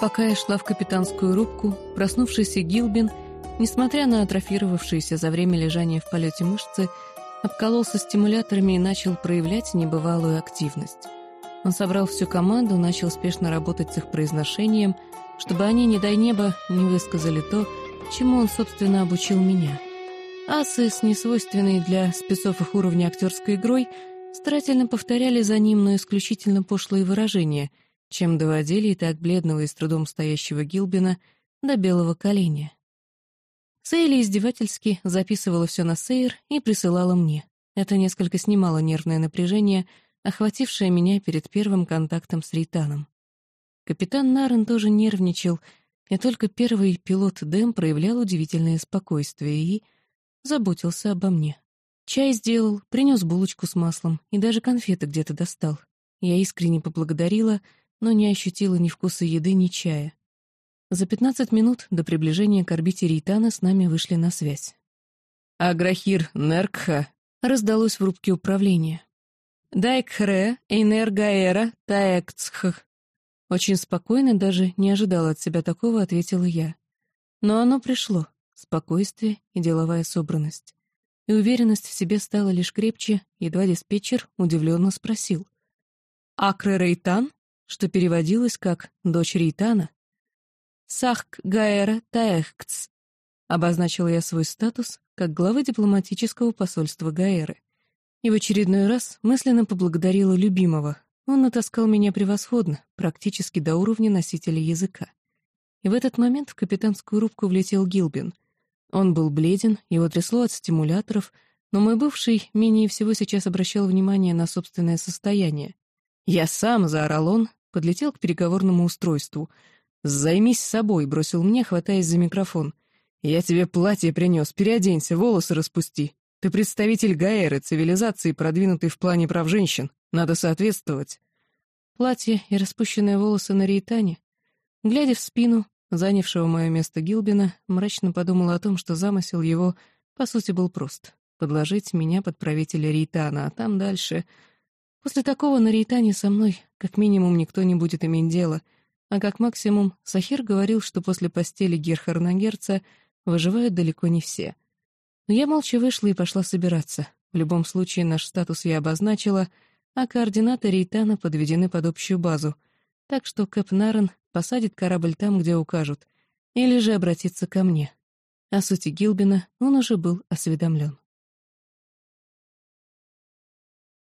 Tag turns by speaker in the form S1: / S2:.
S1: Пока я шла в капитанскую рубку, проснувшийся Гилбин, несмотря на атрофировавшиеся за время лежания в полете мышцы, обкололся стимуляторами и начал проявлять небывалую активность. Он собрал всю команду, начал спешно работать с их произношением, чтобы они, не дай неба, не высказали то, чему он, собственно, обучил меня. Асы с несвойственной для спецов их уровня актерской игрой старательно повторяли за ним, но исключительно пошлые выражения, чем доводили и так бледного и с трудом стоящего Гилбина до белого коленя. Сейли издевательски записывала все на сейр и присылала мне. Это несколько снимало нервное напряжение, охватившее меня перед первым контактом с Рейтаном. Капитан Нарен тоже нервничал, и только первый пилот Дэм проявлял удивительное спокойствие и заботился обо мне. Чай сделал, принес булочку с маслом и даже конфеты где-то достал. Я искренне поблагодарила, но не ощутила ни вкуса еды, ни чая. За пятнадцать минут до приближения к орбите Рейтана с нами вышли на связь. «Аграхир Неркха» раздалось в рубке управления. «Дайкхре Эйнергаэра Таэкцх». Очень спокойно, даже не ожидала от себя такого, ответила я. Но оно пришло. Спокойствие и деловая собранность. И уверенность в себе стала лишь крепче, едва диспетчер удивленно спросил. «Акре Рейтан?» Что переводилось как «дочь Рейтана». «Сахк Гаэра Таэхкц», обозначил я свой статус как главы дипломатического посольства Гаэры. И в очередной раз мысленно поблагодарила любимого. Он натаскал меня превосходно, практически до уровня носителя языка. И в этот момент в капитанскую рубку влетел Гилбин. Он был бледен, его трясло от стимуляторов, но мой бывший менее всего сейчас обращал внимание на собственное состояние. «Я сам!» — заорал он, подлетел к переговорному устройству — «Займись собой», — бросил мне, хватаясь за микрофон. «Я тебе платье принес, переоденься, волосы распусти. Ты представитель Гаэры, цивилизации, продвинутой в плане прав женщин. Надо соответствовать». Платье и распущенные волосы на Рейтане. Глядя в спину, занявшего мое место Гилбина, мрачно подумала о том, что замысел его, по сути, был прост — подложить меня под правителя Рейтана, а там дальше... После такого на Рейтане со мной как минимум никто не будет иметь дела — а как максимум, Сахир говорил, что после постели Герхарна Герца выживают далеко не все. Но я молча вышла и пошла собираться. В любом случае, наш статус я обозначила, а координаты Рейтана подведены под общую базу, так что Кэп Нарен посадит корабль там, где укажут, или же обратится ко мне. О сути Гилбина он уже был осведомлен.